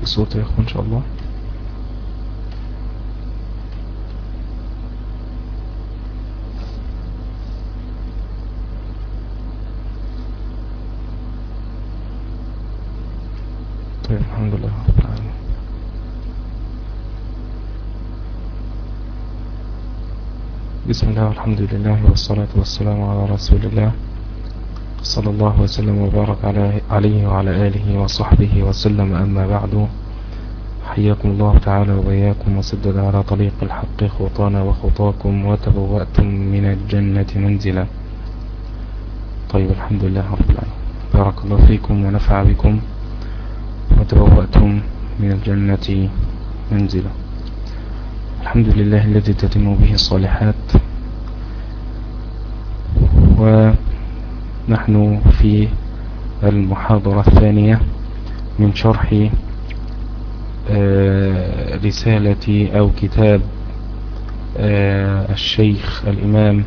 في صوت يا اخوان إن شاء الله. طيب الحمد لله رب العالمين. بسم الله والحمد لله والصلاة والسلام على رسول الله. صلى الله وسلم وبارك عليه وعلى آله وصحبه وسلم. أما بعد حياكم الله تعالى وبياكم وسدد على طريق الحق خطانا وخطاكم وتبوأتم من الجنة منزلا. طيب الحمد لله رب العالمين. بارك الله فيكم ونفع بكم وتبوأتم من الجنة منزلا. الحمد لله الذي تتم به الصالحات ونحن في المحاضرة الثانية من شرح رسالة أو كتاب الشيخ الإمام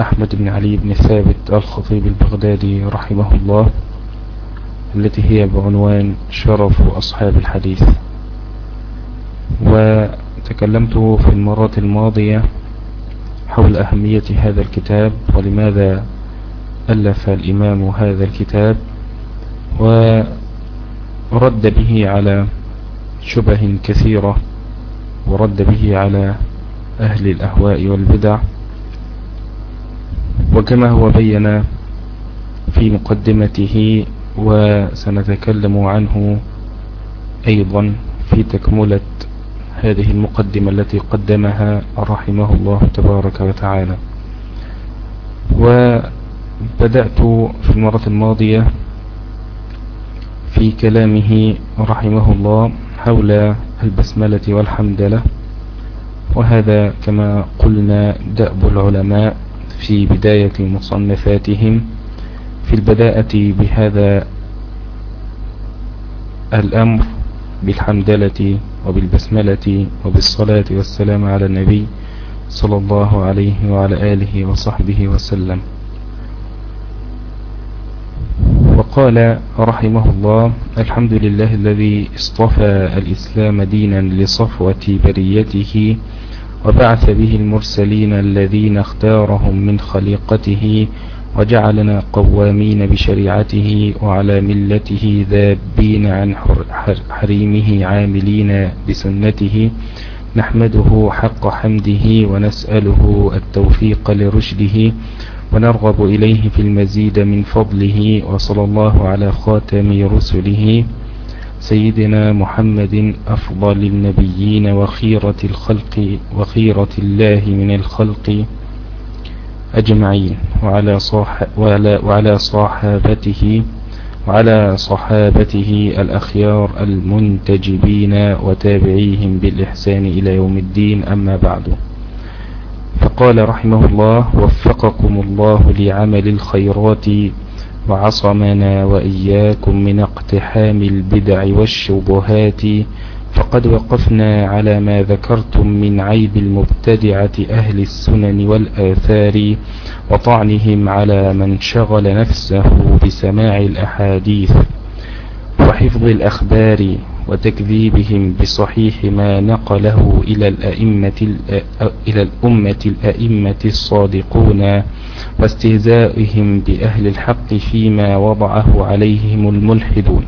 أحمد بن علي بن ثابت الخطيب البغدادي رحمه الله التي هي بعنوان شرف أصحاب الحديث. وتكلمت في المرات الماضية حول أهمية هذا الكتاب ولماذا ألف الإمام هذا الكتاب ورد به على شبه كثيرة ورد به على أهل الأهواء والبدع. وكما هو بين في مقدمته وسنتكلم عنه أيضا في تكملة هذه المقدمة التي قدمها رحمه الله تبارك وتعالى. وبدأت في المرة الماضية في كلامه رحمه الله حول البسملة والحمدلة وهذا كما قلنا دأب العلماء في بداية مصنفاتهم في البداءة بهذا الأمر بالحمدلة وبالبسملة وبالصلاة والسلام على النبي صلى الله عليه وعلى آله وصحبه وسلم. وقال رحمه الله الحمد لله الذي اصطفى الإسلام دينا لصفوة بريته وبعث به المرسلين الذين اختارهم من خليقته وجعلنا قوامين بشريعته وعلى ملته ذابين عن حريمه عاملين بسنته. نحمده حق حمده ونسأله التوفيق لرشده ونرغب إليه في المزيد من فضله وصلى الله على خاتم رسله سيدنا محمد أفضل النبيين وخيرة الخلق وخيرة الله من الخلق أجمعين وعلى, صاح وعلى, وعلى صحابته وعلى صحابته الأخيار المنتجبين وتابعيهم بالإحسان إلى يوم الدين أما بعد. فقال رحمه الله وفقكم الله لعمل الخيرات وعصمنا وإياكم من اقتحام البدع والشبهات فقد وقفنا على ما ذكرتم من عيب المبتدعة أهل السنن والآثار وطعنهم على من شغل نفسه بسماع الأحاديث وحفظ الأخبار. وتكذيبهم بصحيح ما نقله إلى الأئمة إلى الأمة الأئمة الصادقون واستهزائهم بأهل الحق فيما وضعه عليهم الملحدون.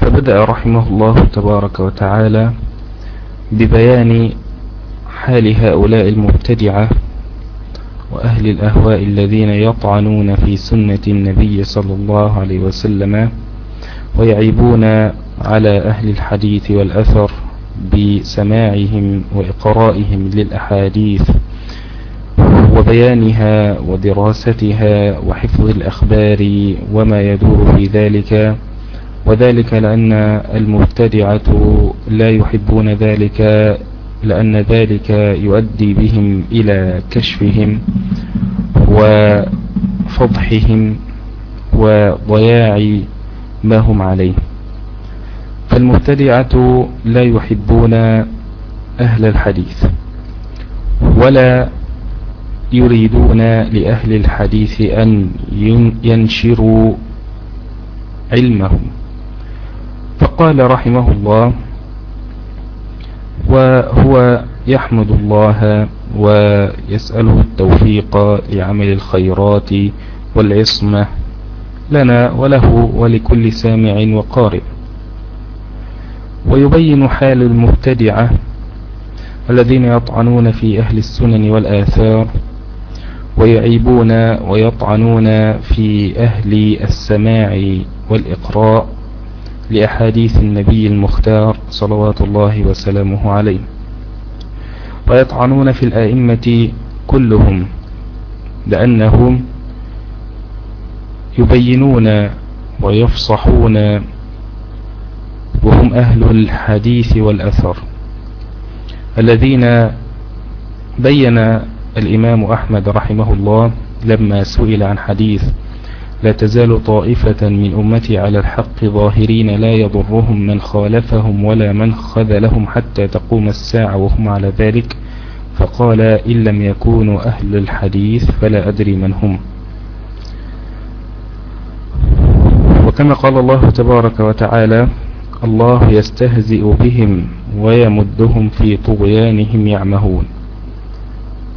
فبدأ رحمه الله تبارك وتعالى ببيان حال هؤلاء المبتدعة وأهل الأهواء الذين يطعنون في سنة النبي صلى الله عليه وسلم ويعيبون على أهل الحديث والأثر بسماعهم وإقرائهم للأحاديث وبيانها ودراستها وحفظ الأخبار وما يدور في ذلك. وذلك لأن المبتدعة لا يحبون ذلك لأن ذلك يؤدي بهم إلى كشفهم وفضحهم وضياع ما هم عليه. فالمبتدعة لا يحبون أهل الحديث ولا يريدون لأهل الحديث أن ينشروا علمهم. فقال رحمه الله وهو يحمد الله ويسأله التوفيق لعمل الخيرات والعصمة لنا وله ولكل سامع وقارئ. ويبين حال المبتدعة الذين يطعنون في أهل السنن والآثار ويعيبون ويطعنون في أهل السماع والإقراء لأحاديث النبي المختار صلوات الله وسلامه عليه. ويطعنون في الآئمة كلهم لأنهم يبينون ويفصحون وهم أهل الحديث والأثر. الذين بين الإمام أحمد رحمه الله لما سئل عن حديث لا تزال طائفة من أمتي على الحق ظاهرين لا يضرهم من خالفهم ولا من خذلهم حتى تقوم الساعة وهم على ذلك. فقال إن لم يكونوا أهل الحديث فلا أدري من هم. وكما قال الله تبارك وتعالى الله يستهزئ بهم ويمدهم في طغيانهم يعمهون.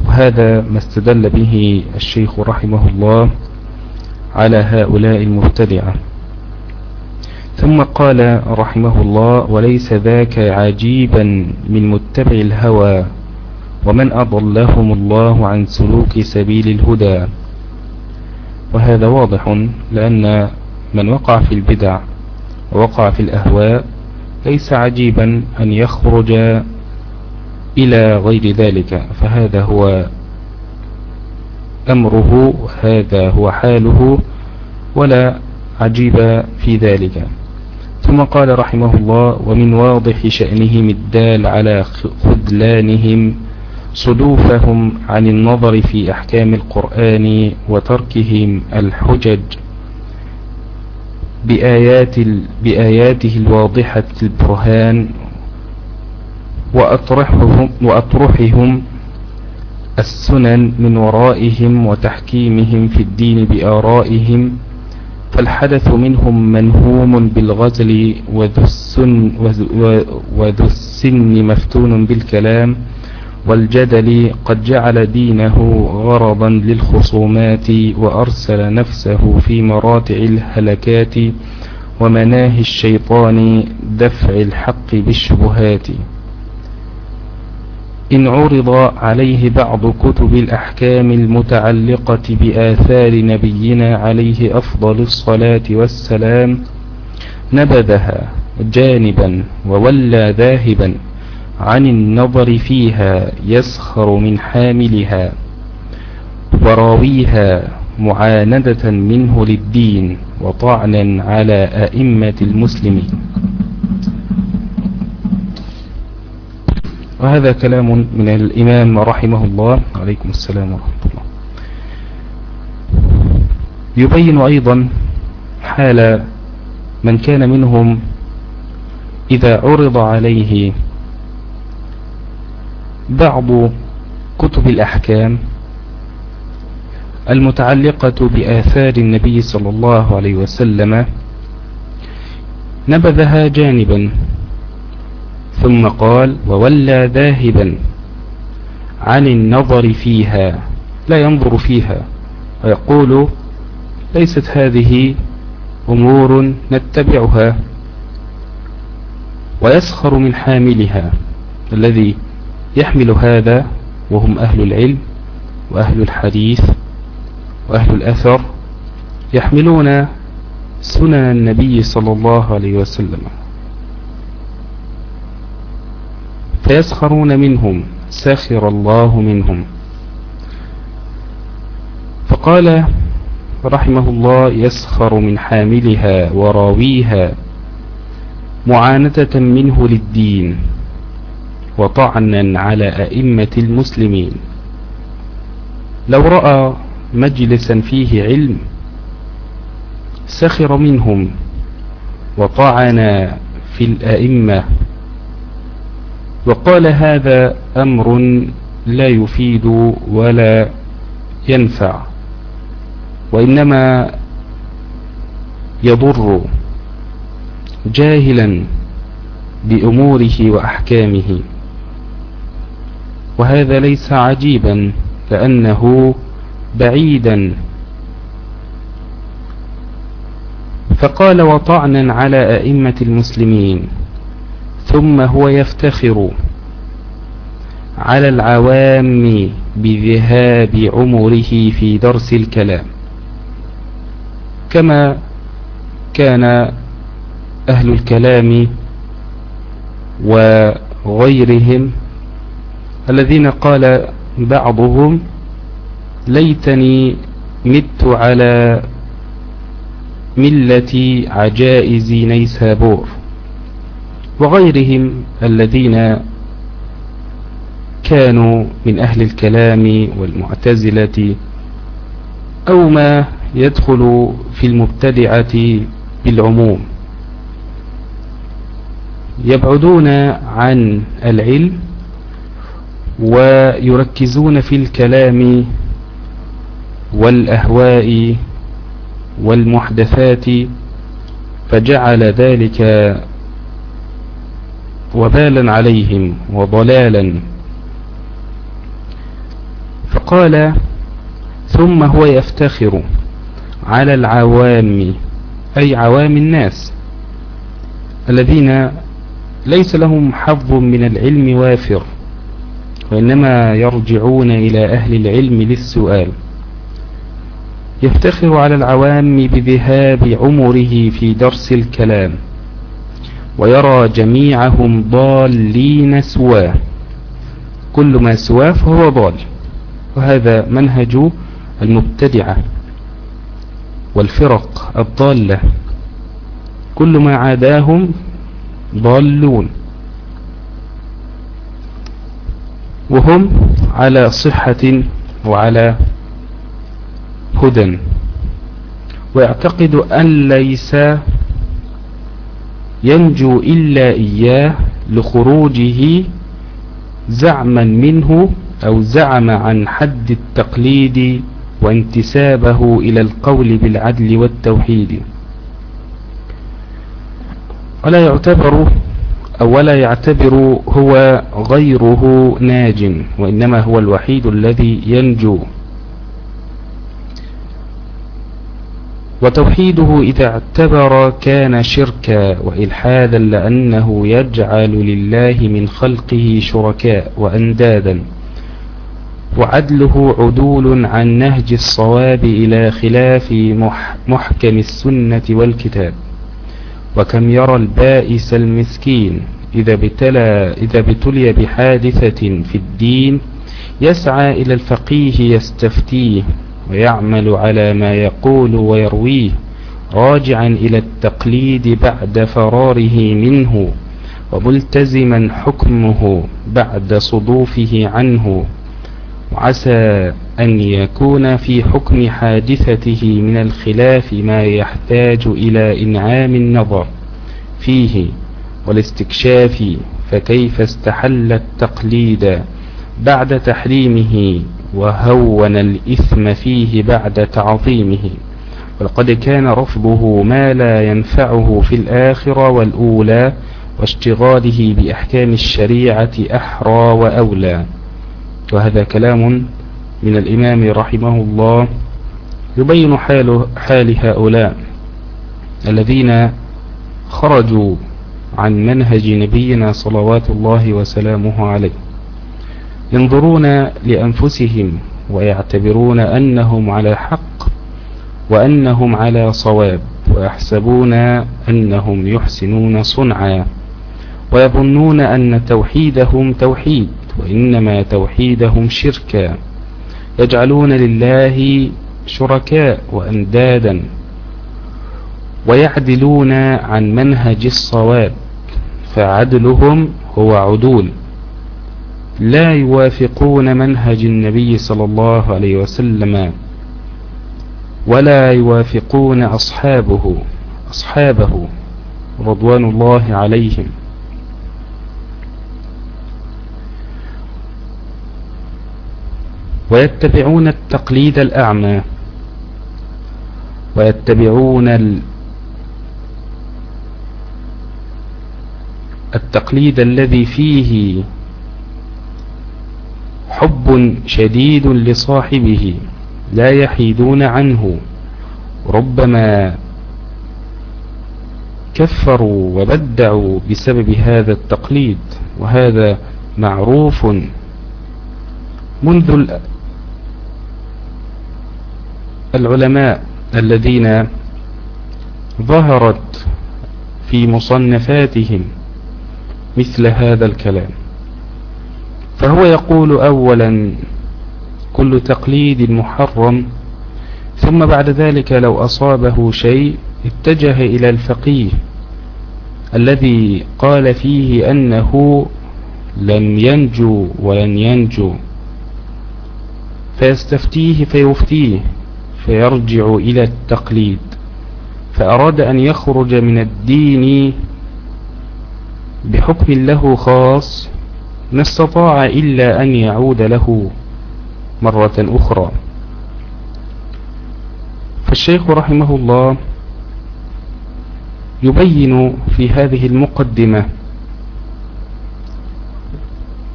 وهذا ما استدل به الشيخ رحمه الله على هؤلاء المبتدعة. ثم قال رحمه الله وليس ذاك عجيبا من متبع الهوى ومن أضلهم الله عن سلوك سبيل الهدى. وهذا واضح لأن من وقع في البدع ووقع في الأهواء ليس عجيبا أن يخرج إلى غير ذلك. فهذا هو أمره هذا هو حاله ولا عجيب في ذلك. ثم قال رحمه الله ومن واضح شأنهم الدال على خذلانهم صدوفهم عن النظر في أحكام القرآن وتركهم الحجج بآيات بآياته الواضحة البرهان وأطرحهم, وأطرحهم السنن من ورائهم وتحكيمهم في الدين بآرائهم فالحدث منهم منهوم بالغزل وذو السن, وذو السن مفتون بالكلام والجدل قد جعل دينه غرضا للخصومات وأرسل نفسه في مراتع الهلكات ومناهي الشيطان دفع الحق بالشبهات. إن عرض عليه بعض كتب الأحكام المتعلقة بآثار نبينا عليه أفضل الصلاة والسلام نبذها جانبا وولى ذاهبا. عن النظر فيها يسخر من حاملها وراويها معاندة منه للدين وطعنا على أئمة المسلمين. وهذا كلام من الإمام رحمه الله. عليكم السلام ورحمة الله. يبين أيضا حال من كان منهم إذا عرض عليه بعض كتب الأحكام المتعلقة بآثار النبي صلى الله عليه وسلم نبذها جانبا ثم قال وولى ذاهبا عن النظر فيها لا ينظر فيها. ويقول ليست هذه أمور نتبعها ويسخر من حاملها الذي يحمل هذا وهم أهل العلم وأهل الحديث وأهل الأثر يحملون سنن النبي صلى الله عليه وسلم. فيسخرون منهم سخر الله منهم. فقال رحمه الله يسخر من حاملها وراويها معاندة منه للدين. وطعنا على أئمة المسلمين. لو رأى مجلسا فيه علم سخر منهم وطعن في الأئمة. وقال هذا أمر لا يفيد ولا ينفع وإنما يضر جاهلا بأموره وأحكامه. وهذا ليس عجيبا لأنه بعيدا. فقال وطعنا على أئمة المسلمين ثم هو يفتخر على العوام بذهاب عمره في درس الكلام كما كان أهل الكلام وغيرهم الذين قال بعضهم ليتني مت على ملة عجائز نيسابور وغيرهم الذين كانوا من أهل الكلام والمعتزلة أو ما يدخل في المبتدعة بالعموم. يبعدون عن العلم ويركزون في الكلام والأهواء والمحدثات فجعل ذلك وبالا عليهم وضلالا. فقال ثم هو يفتخر على العوام أي عوام الناس الذين ليس لهم حظ من العلم وافر. وإنما يرجعون إلى أهل العلم للسؤال. يفتخر على العوام بذهاب عمره في درس الكلام ويرى جميعهم ضالين سواه. كل ما سواه فهو ضال وهذا منهج المبتدعة والفرق الضالة. كل ما عاداهم ضالون. وهم على صحة وعلى هدى. ويعتقد أن ليس ينجو إلا إياه لخروجه زعما منه أو زعم عن حد التقليد وانتسابه إلى القول بالعدل والتوحيد. ولا يعتبر ولا يعتبر هو غيره ناج وإنما هو الوحيد الذي ينجو. وتوحيده إذا اعتبر كان شركا وإلحادا لأنه يجعل لله من خلقه شركاء وأندادا. وعدله عدول عن نهج الصواب إلى خلاف محكم السنة والكتاب. وكم يرى البائس المسكين إذا ابتلى, إذا ابتلي بحادثة في الدين يسعى إلى الفقيه يستفتيه ويعمل على ما يقول ويرويه راجعا إلى التقليد بعد فراره منه وملتزما حكمه بعد صدوفه عنه وعسى أن يكون في حكم حادثته من الخلاف ما يحتاج إلى إنعام النظر فيه والاستكشاف فكيف استحل التقليد بعد تحريمه وهون الإثم فيه بعد تعظيمه ولقد كان رفضه ما لا ينفعه في الآخرة والأولى واشتغاله بأحكام الشريعة أحرى وأولى وهذا كلام من الإمام رحمه الله يبين حال, حال هؤلاء الذين خرجوا عن منهج نبينا صلوات الله وسلامه عليه. ينظرون لأنفسهم ويعتبرون أنهم على حق وأنهم على صواب ويحسبون أنهم يحسنون صنعا ويظنون أن توحيدهم توحيد وإنما توحيدهم شركا. يجعلون لله شركاء وأندادا ويعدلون عن منهج الصواب فعدلهم هو عدول. لا يوافقون منهج النبي صلى الله عليه وسلم ولا يوافقون أصحابه أصحابه رضوان الله عليهم. ويتبعون التقليد الأعمى. ويتبعون التقليد الذي فيه حب شديد لصاحبه لا يحيدون عنه. ربما كفروا وبدعوا بسبب هذا التقليد وهذا معروف منذ العلماء الذين ظهرت في مصنفاتهم مثل هذا الكلام. فهو يقول أولا كل تقليد محرم ثم بعد ذلك لو أصابه شيء اتجه إلى الفقيه الذي قال فيه أنه لن ينجو ولن ينجو فيستفتيه فيفتيه. فيرجع إلى التقليد. فأراد أن يخرج من الدين بحكم له خاص ما استطاع إلا أن يعود له مرة أخرى. فالشيخ رحمه الله يبين في هذه المقدمة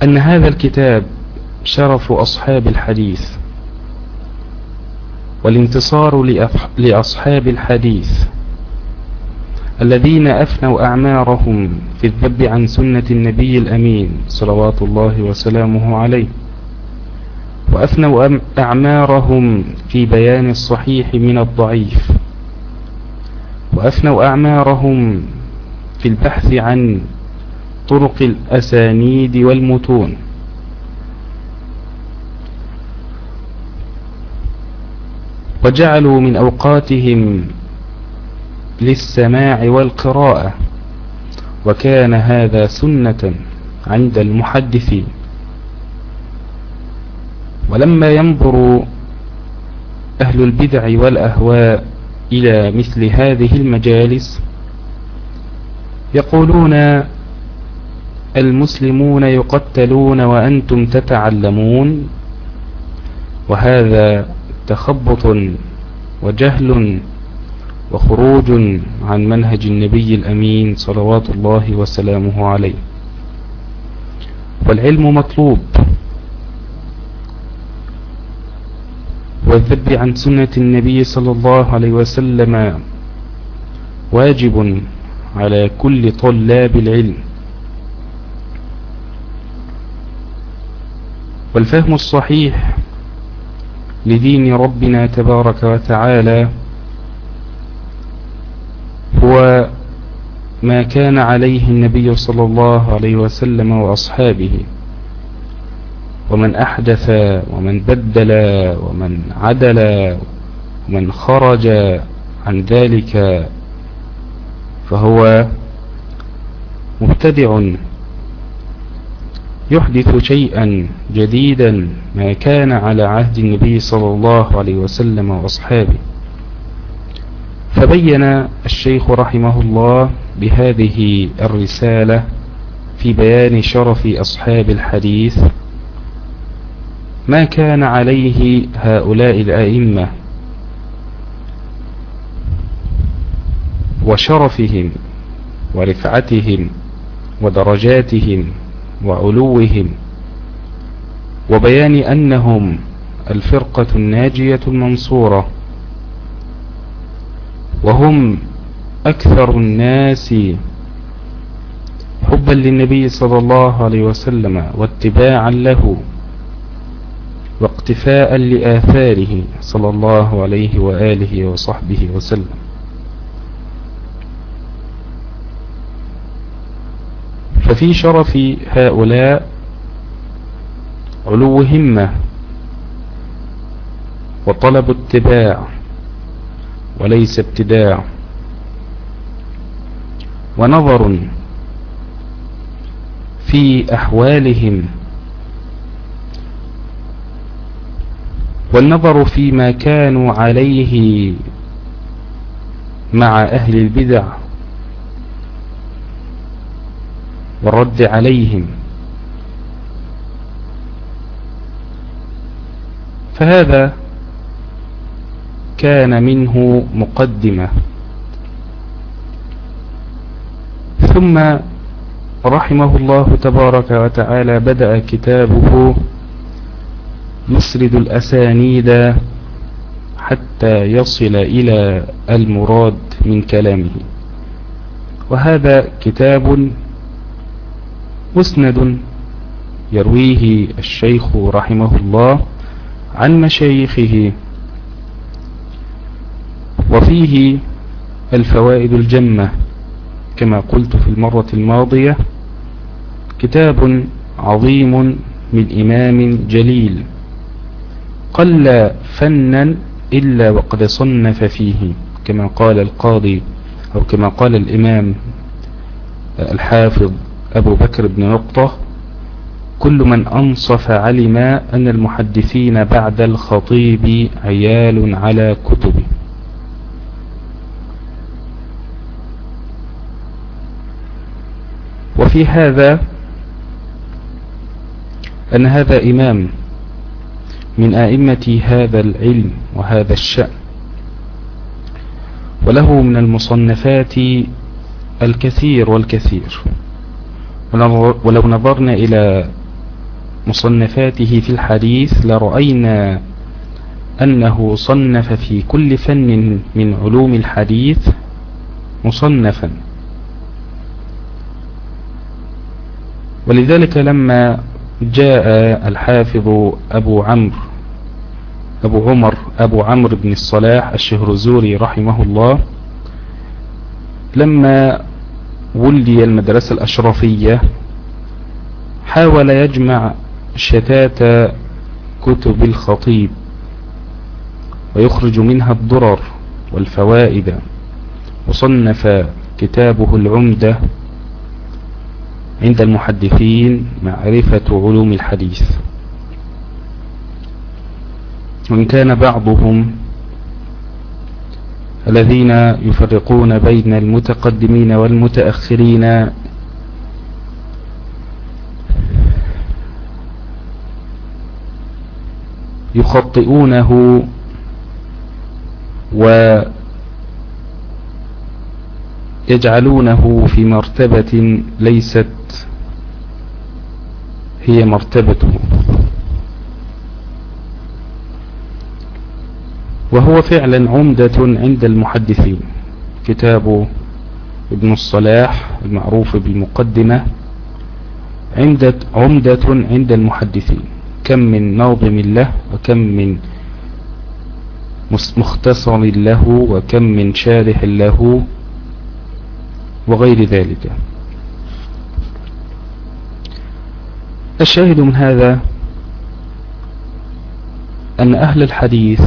أن هذا الكتاب شرف أصحاب الحديث. والانتصار لأصحاب الحديث الذين أفنوا أعمارهم في الذب عن سنة النبي الأمين صلوات الله وسلامه عليه وأفنوا أعمارهم في بيان الصحيح من الضعيف وأفنوا أعمارهم في البحث عن طرق الأسانيد والمتون وجعلوا من أوقاتهم للسماع والقراءة وكان هذا سنة عند المحدثين. ولما ينظر أهل البدع والأهواء إلى مثل هذه المجالس يقولون المسلمون يقتلون وأنتم تتعلمون وهذا تخبط وجهل وخروج عن منهج النبي الأمين صلوات الله وسلامه عليه. والعلم مطلوب. والذب عن سنة النبي صلى الله عليه وسلم واجب على كل طلاب العلم. والفهم الصحيح لدين ربنا تبارك وتعالى هو ما كان عليه النبي صلى الله عليه وسلم وأصحابه. ومن أحدث ومن بدل ومن عدل ومن خرج عن ذلك فهو مبتدع يحدث شيئا جديدا ما كان على عهد النبي صلى الله عليه وسلم وأصحابه. فبين الشيخ رحمه الله بهذه الرسالة في بيان شرف أصحاب الحديث ما كان عليه هؤلاء الأئمة وشرفهم ورفعتهم ودرجاتهم وعلوهم وبيان أنهم الفرقة الناجية المنصورة وهم أكثر الناس حبا للنبي صلى الله عليه وسلم واتباعا له واقتفاء لآثاره صلى الله عليه وآله وصحبه وسلم ففي شرف هؤلاء علو همة وطلب اتباع وليس ابتداع ونظر في أحوالهم والنظر فيما كانوا عليه مع أهل البدع والرد عليهم. فهذا كان منه مقدمة. ثم رحمه الله تبارك وتعالى بدأ كتابه يسرد الأسانيد حتى يصل إلى المراد من كلامه. وهذا كتاب مسند يرويه الشيخ رحمه الله عن مشايخه. وفيه الفوائد الجمة كما قلت في المرة الماضية كتاب عظيم من إمام جليل قل فنا إلا وقد صنف فيه كما قال القاضي أو كما قال الإمام الحافظ. أبو بكر بن نقطة كل من أنصف علم أن المحدثين بعد الخطيب عيال على كتبه وفي هذا أن هذا إمام من آئمة هذا العلم وهذا الشأن. وله من المصنفات الكثير والكثير. ولو نظرنا إلى مصنفاته في الحديث لرأينا أنه صنف في كل فن من علوم الحديث مصنفا. ولذلك لما جاء الحافظ أبو عمرو أبو عمر أبو عمرو بن الصلاح الشهرزوري رحمه الله لما ولي المدرسة الأشرفية حاول يجمع شتات كتب الخطيب ويخرج منها الضرر والفوائد. وصنف كتابه العمدة عند المحدثين معرفة علوم الحديث. وإن كان بعضهم الذين يفرقون بين المتقدمين والمتأخرين. يخطئونه ويجعلونه في مرتبة ليست هي مرتبته. وهو فعلا عمدة عند المحدثين. كتاب ابن الصلاح المعروف بالمقدمة عمدة, عمدة عند المحدثين. كم من ناظم له وكم من مختصر له وكم من شارح له وغير ذلك. الشاهد من هذا أن أهل الحديث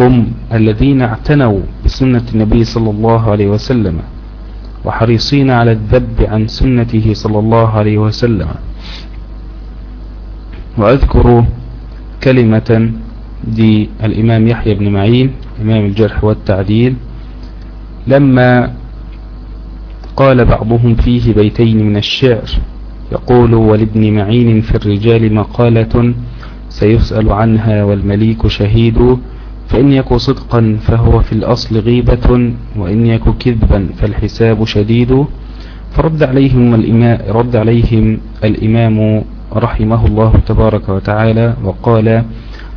هم الذين اعتنوا بسنة النبي صلى الله عليه وسلم وحريصين على الذب عن سنته صلى الله عليه وسلم. وأذكر كلمة للإمام يحيى بن معين إمام الجرح والتعديل لما قال بعضهم فيه بيتين من الشعر يقول ولابن معين في الرجال مقالة سيسأل عنها والمليك شهيد فإن يك صدقا فهو في الأصل غيبة وإن يك كذبا فالحساب شديد. فرد عليهم الإمام, رد عليهم الإمام رحمه الله تبارك وتعالى وقال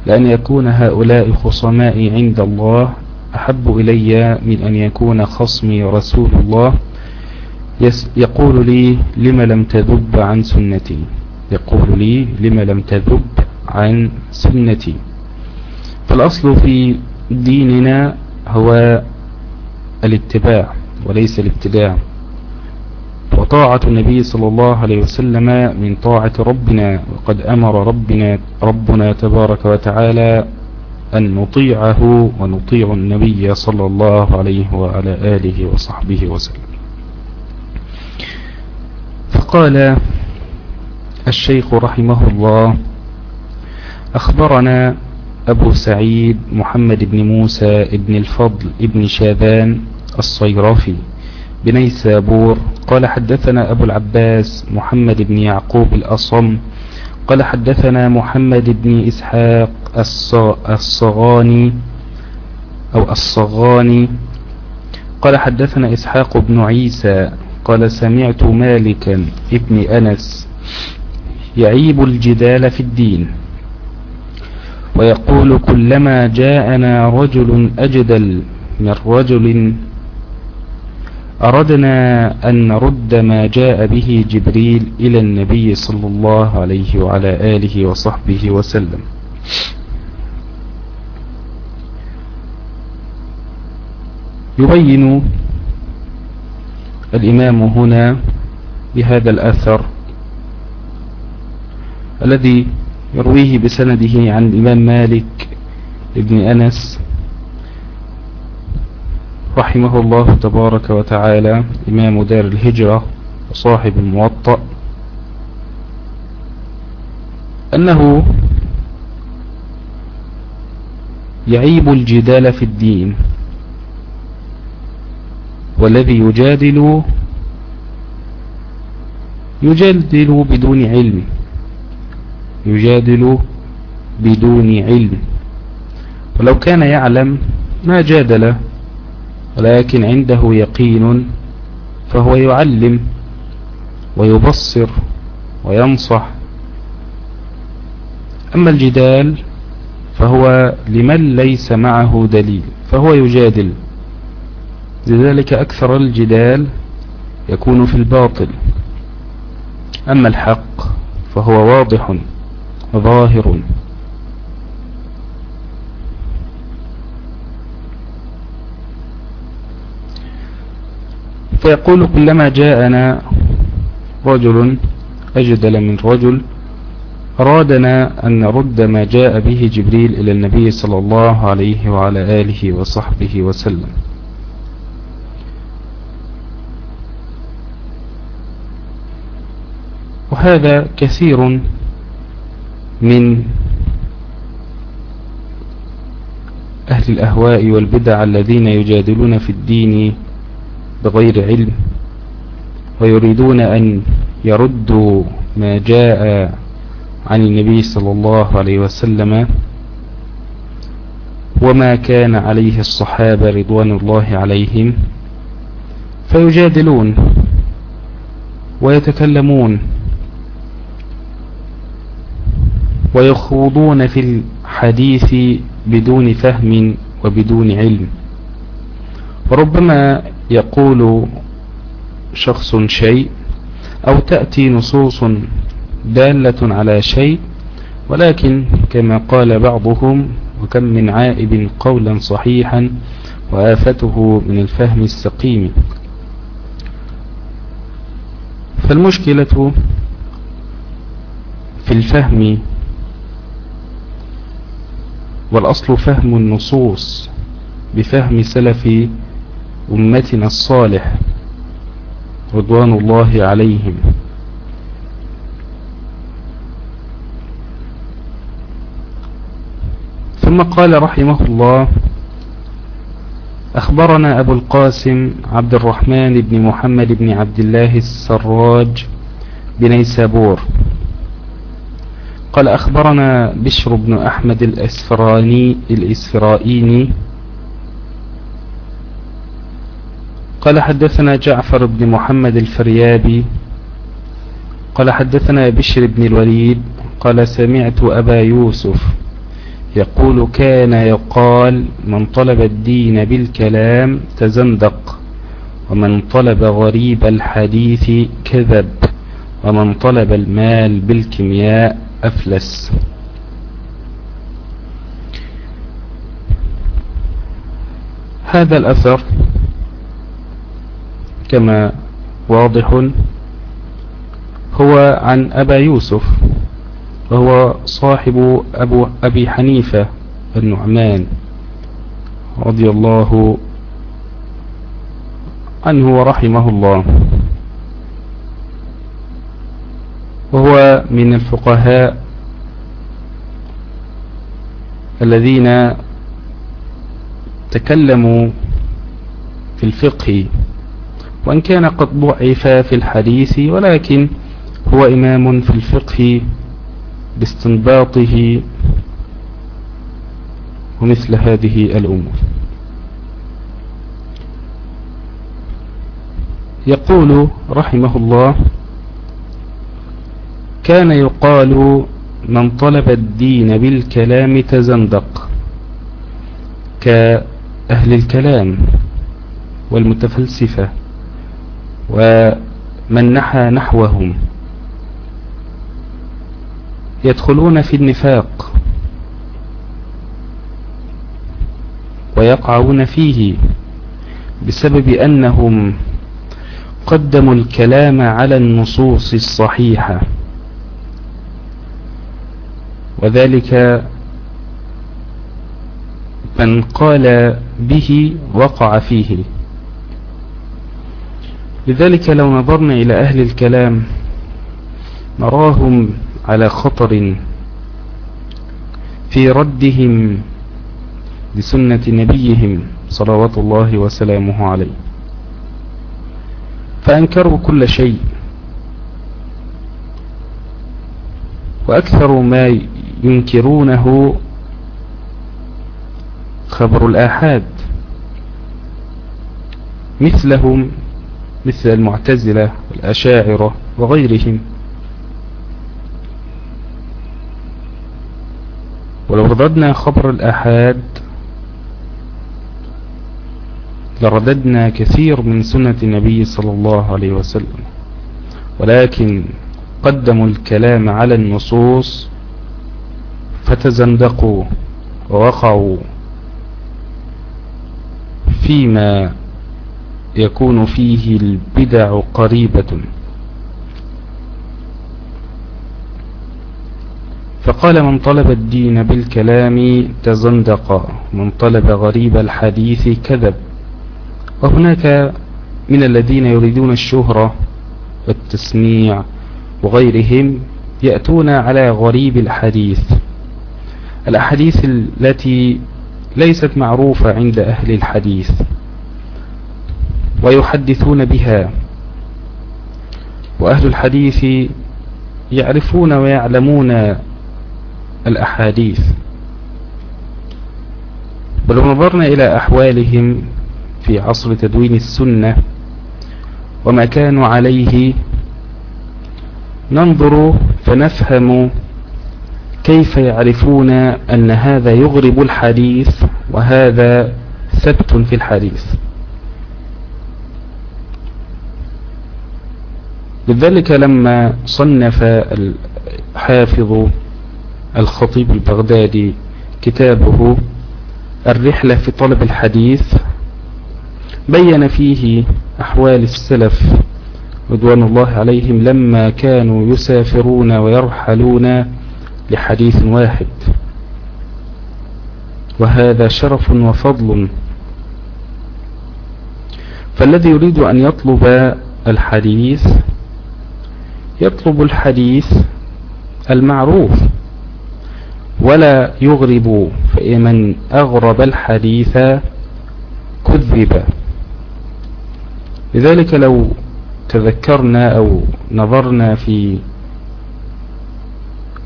لأن يكون هؤلاء خصمائي عند الله أحب إلي من أن يكون خصمي رسول الله. يقول لي لم لم تذب عن سنتي؟ يقول لي لم لم تذب عن سنتي؟ فالأصل في ديننا هو الاتباع وليس الابتداع. وطاعة النبي صلى الله عليه وسلم من طاعة ربنا وقد أمر ربنا, ربنا تبارك وتعالى أن نطيعه ونطيع النبي صلى الله عليه وعلى آله وصحبه وسلم. فقال الشيخ رحمه الله أخبرنا أبو سعيد محمد بن موسى بن الفضل بن شاذان الصيرافي بنيسابور قال حدثنا أبو العباس محمد بن يعقوب الأصم. قال حدثنا محمد بن إسحاق الصغاني أو الصغاني. قال حدثنا إسحاق بن عيسى. قال سمعت مالكا ابن أنس يعيب الجدال في الدين. ويقول كلما جاءنا رجل أجدل من رجل أردنا أن نرد ما جاء به جبريل إلى النبي صلى الله عليه وعلى آله وصحبه وسلم. يبين الإمام هنا بهذا الأثر الذي يرويه بسنده عن الإمام مالك ابن أنس رحمه الله تبارك وتعالى إمام دار الهجرة وصاحب الموطأ أنه يعيب الجدال في الدين والذي يجادل يجادل بدون علم. يجادل بدون علم. ولو كان يعلم ما جادل ولكن عنده يقين فهو يعلم ويبصر وينصح. أما الجدال فهو لمن ليس معه دليل فهو يجادل. لذلك أكثر الجدال يكون في الباطل. أما الحق فهو واضح. ظاهر. فيقول كلما جاءنا رجل أجدل من رجل أرادنا أن نرد ما جاء به جبريل إلى النبي صلى الله عليه وعلى آله وصحبه وسلم. وهذا كثير من أهل الأهواء والبدع الذين يجادلون في الدين بغير علم ويريدون أن يردوا ما جاء عن النبي صلى الله عليه وسلم وما كان عليه الصحابة رضوان الله عليهم فيجادلون ويتكلمون. ويخوضون في الحديث بدون فهم وبدون علم. وربما يقول شخص شيء أو تأتي نصوص دالة على شيء ولكن كما قال بعضهم وكم من عائب قولا صحيحا وآفته من الفهم السقيم. فالمشكلة في الفهم والأصل فهم النصوص بفهم سلف أمتنا الصالح رضوان الله عليهم. ثم قال رحمه الله أخبرنا أبو القاسم عبد الرحمن بن محمد بن عبد الله السراج بنيسابور قال أخبرنا بشر بن أحمد الأسفراني الإسفرائيني قال حدثنا جعفر بن محمد الفريابي. قال حدثنا بشر بن الوليد. قال سمعت أبا يوسف يقول كان يقال من طلب الدين بالكلام تزندق ومن طلب غريب الحديث كذب ومن طلب المال بالكيمياء أفلس. هذا الأثر كما واضح هو عن أبا يوسف وهو صاحب أبو أبي حنيفة النعمان رضي الله عنه ورحمه الله. وهو من الفقهاء الذين تكلموا في الفقه وإن كان قد ضعف في الحديث ولكن هو إمام في الفقه باستنباطه ومثل هذه الأمور. يقول رحمه الله كان يقال من طلب الدين بالكلام تزندق كأهل الكلام والمتفلسفة ومن نحى نحوهم يدخلون في النفاق ويقعون فيه بسبب أنهم قدموا الكلام على النصوص الصحيحة. وذلك من قال به وقع فيه. لذلك لو نظرنا إلى أهل الكلام نراهم على خطر في ردهم لسنة نبيهم صلوات الله وسلامه عليه. فأنكروا كل شيء. وأكثر ما ينكرونه خبر الآحاد. مثلهم مثل المعتزلة والأشاعرة وغيرهم. ولو رددنا خبر الآحاد لرددنا كثير من سنة النبي صلى الله عليه وسلم. ولكن قدموا الكلام على النصوص فتزندقوا ووقعوا فيما يكون فيه البدع قريبة. فقال من طلب الدين بالكلام تزندق من طلب غريب الحديث كذب. وهناك من الذين يريدون الشهرة والتسميع وغيرهم يأتون على غريب الحديث. الأحاديث التي ليست معروفة عند أهل الحديث ويحدثون بها وأهل الحديث يعرفون ويعلمون الأحاديث. ولو نظرنا إلى أحوالهم في عصر تدوين السنة وما كانوا عليه. ننظر فنفهم كيف يعرفون أن هذا يغرب الحديث وهذا ثبت في الحديث؟ لذلك لما صنف الحافظ الخطيب البغدادي كتابه الرحلة في طلب الحديث بين فيه أحوال السلف رضوان الله عليهم لما كانوا يسافرون ويرحلون لحديث واحد. وهذا شرف وفضل. فالذي يريد أن يطلب الحديث يطلب الحديث المعروف. ولا يغرب فمن أغرب الحديث كذب. لذلك لو تذكرنا أو نظرنا في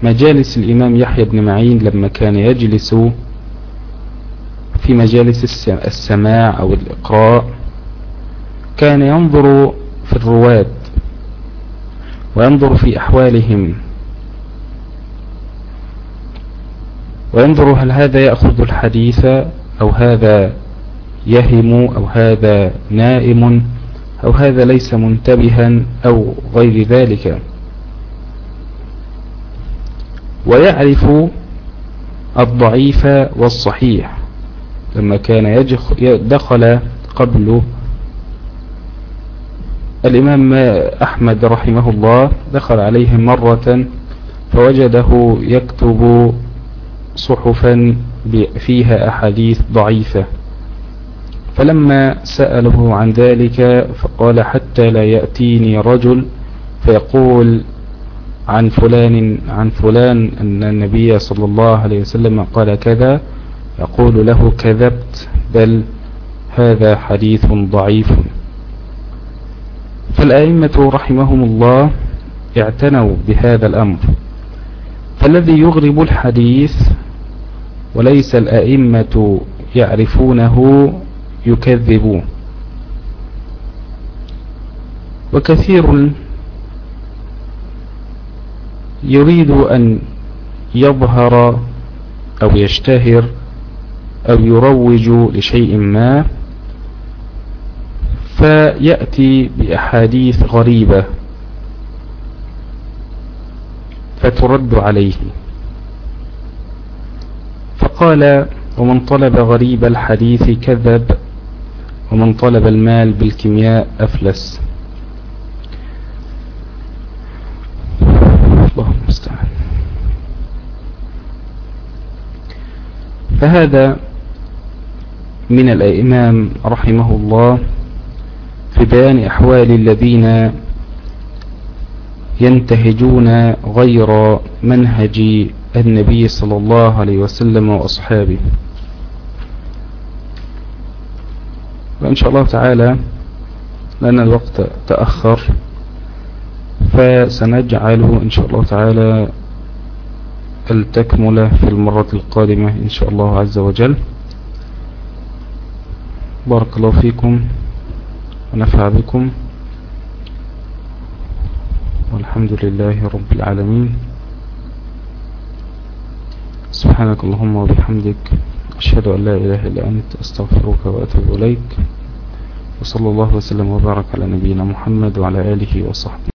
مجالس الإمام يحيى بن معين لما كان يجلس في مجالس السماع أو الإقراء كان ينظر في الرواد وينظر في أحوالهم. وينظر هل هذا يأخذ الحديث أو هذا يهم أو هذا نائم أو هذا ليس منتبها أو غير ذلك. ويعرف الضعيف والصحيح لما كان دخل قبل الإمام أحمد رحمه الله دخل عليه مرة فوجده يكتب صحفا فيها أحاديث ضعيفة. فلما سأله عن ذلك فقال حتى لا يأتيني رجل فيقول عن فلان عن فلان أن النبي صلى الله عليه وسلم قال كذا يقول له كذبت بل هذا حديث ضعيف. فالأئمة رحمهم الله اعتنوا بهذا الأمر. فالذي يغرب الحديث وليس الأئمة يعرفونه يكذبون. وكثير يريد أن يظهر أو يشتهر أو يروج لشيء ما فيأتي بأحاديث غريبة فترد عليه. فقال ومن طلب غريب الحديث كذب ومن طلب المال بالكيمياء أفلس الله المستعان فهذا من الأئمام رحمه الله في بيان أحوال الذين ينتهجون غير منهج النبي صلى الله عليه وسلم وأصحابه. وإن شاء الله تعالى لأن الوقت تأخر فسنجعل إن شاء الله تعالى التكملة في المرة القادمة إن شاء الله عز وجل. بارك الله فيكم ونفع بكم. والحمد لله رب العالمين. سبحانك اللهم وبحمدك أشهد أن لا إله إلا أنت أستغفرك وأتوب إليك. وصلى الله وسلم وبارك على نبينا محمد وعلى آله وصحبه.